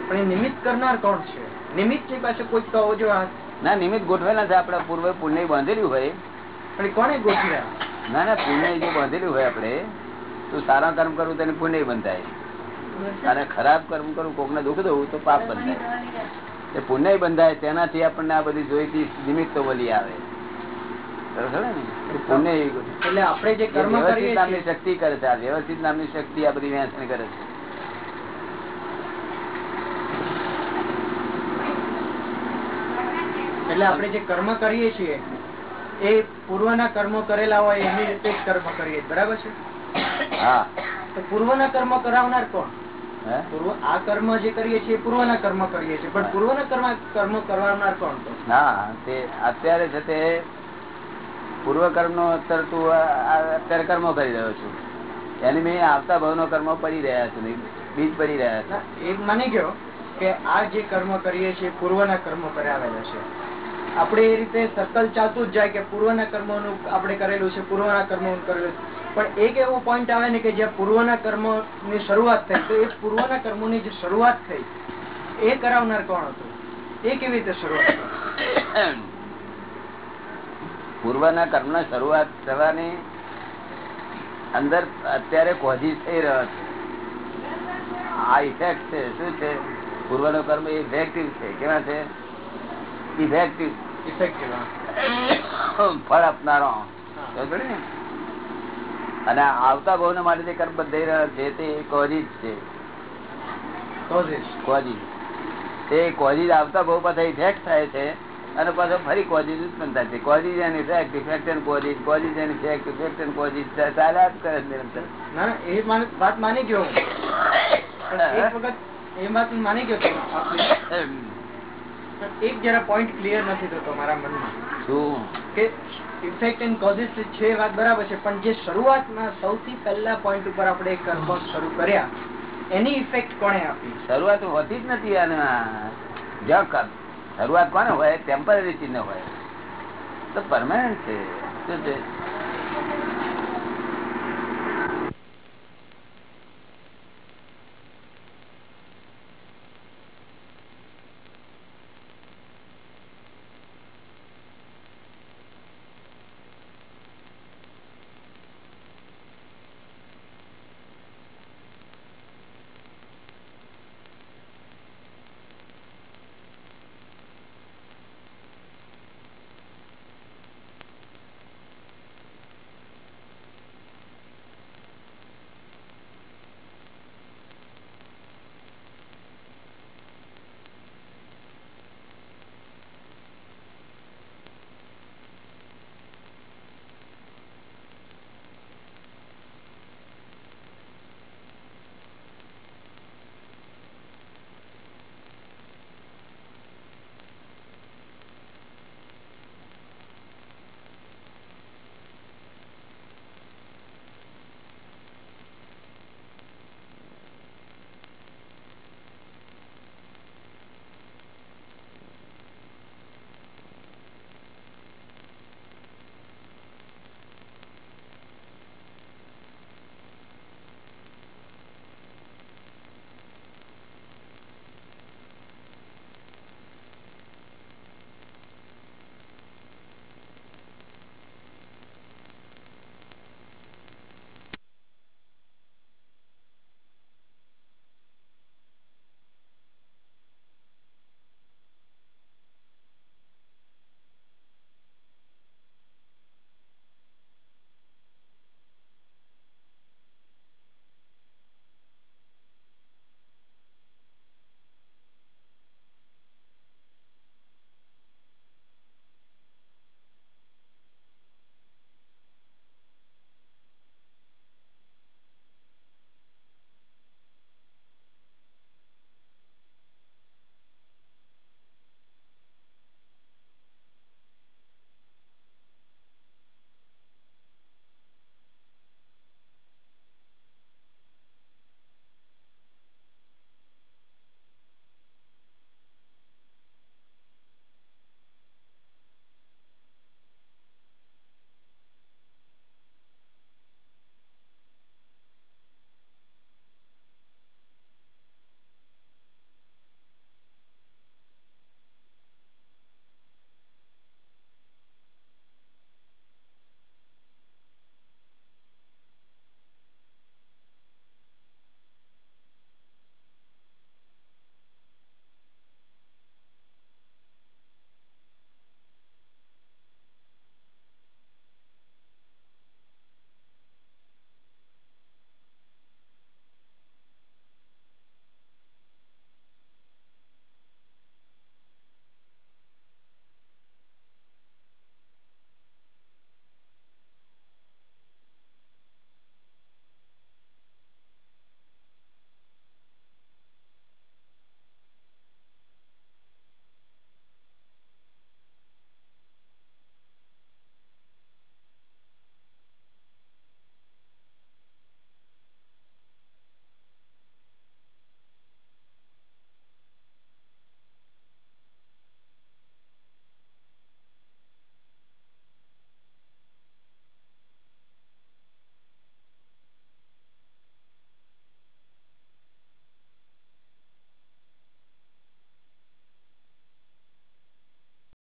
S10: પણ એ નિમિત્ત કરનાર કોણ છે? નિમિત્તની પાસે કોઈ તો હોવો જોઈએ.
S1: ના નિમિત્ત ગોઠવેલા છે આપડા પૂર્વે પુણ્ય બાંધેલું હોય.
S10: પણ કોને ગોઠવ્યા?
S1: ના ના પુણ્ય જે બાંધેલું હોય આપણે તો સારા કર્મ કરવું તેને પુણ્ય બંધાય. અને ખરાબ કર્મ કરવું કોકને દુઃખ દઉં તો પાપ બંધાય. એ પુણ્ય બંધાય તેનાથી આપણને આ બધી જોઈતી નિમિત્તો વલી આવે. ને? પુણ્ય
S10: એટલે આપણે જે કર્મ કરીએ
S1: નામની શક્તિ કરે છે. આ વ્યવસ્થિત નામની શક્તિ આ બધી વહેંચણી કરે છે.
S10: એટલે આપણે જે કર્મ કરીએ છીએ એ પૂર્વના કર્મો કરેલા હોય એની રીતે જ કર્મ કરીએ બરાબર છે?
S1: હા.
S10: તો પૂર્વના કર્મ કરાવનાર કોણ? પૂર્વ આ કર્મ જે કરીએ છીએ પૂર્વના કર્મ કરીએ છીએ. પણ પૂર્વના કર્મ કર્મ કરવાનાર કોણ
S1: ના તે અત્યારે છે તે પૂર્વ કર્મ નો અત્યારે તું અત્યારે કર્મો કરી રહ્યો છું. એની મેં આવતા ભાવ નો કર્મ પડી રહ્યા છે બીજ પડી રહ્યા છે.
S10: એ માની ગયો કે આ જે કર્મ કરીએ છીએ પૂર્વના કર્મો કરાવેલા છે. આપણે એ રીતે સર્કલ ચાલતું જ જાય કે પૂર્વના કર્મોનું આપણે કરેલું છે, પૂર્વના કર્મોનું કરેલું પણ એક એવો પોઈન્ટ આવે ને કે જ્યાં પૂર્વના કર્મોની શરૂઆત થઈ, તો એ પૂર્વના કર્મોની જે શરૂઆત થઈ, એ કરાવનાર કોણ હતું? એ કેવી રીતે શરૂઆત
S1: પૂર્વના કર્મ શરૂઆત થવાની અંદર અત્યારે કોઝિસ થઈ રહ્યો છે. આ ઇફેક્ટ છે, શું છે? પૂર્વનો કર્મ ઇફેક્ટિવ છે, કેવા છે? ઇફેક્ટિવ ફળ આપનારો અને આવતા ભાવ માટે જે કર્મ બંધાઈ રહ્યા છે તે કોઝિજ છે. કોઝિજ તે કોઝિજ આવતા ભાવ પાછા ઇફેક્ટ થાય છે અને પાછો ફરી કોઝિજ ઉત્પન્ન થાય છે. Causes and effect effect and causes causes and effect effect and causes ચાલ્યા જ. કરે નિરંતર.
S10: ના એ વાત માની ગયો એક વખત એ વાત માની ગયો એક જરા પોઈન્ટ ક્લિયર નથી થતો મારા મનમાં.
S1: શું?
S10: કે ઇફેક્ટ એન્ડ કોઝિસ છે વાત બરાબર છે પણ જે શરૂઆતમાં સૌથી પહેલા પોઈન્ટ ઉપર આપણે કર્મ શરૂ કર્યા એની ઇફેક્ટ કોણે આપી?
S1: શરૂઆત હોતી જ નથી અને જ્યાં ક- શરૂઆત કોને હોય? ટેમ્પરરી ચિહ્ન હોય. તો પરમાનન્ટ છે. શું છે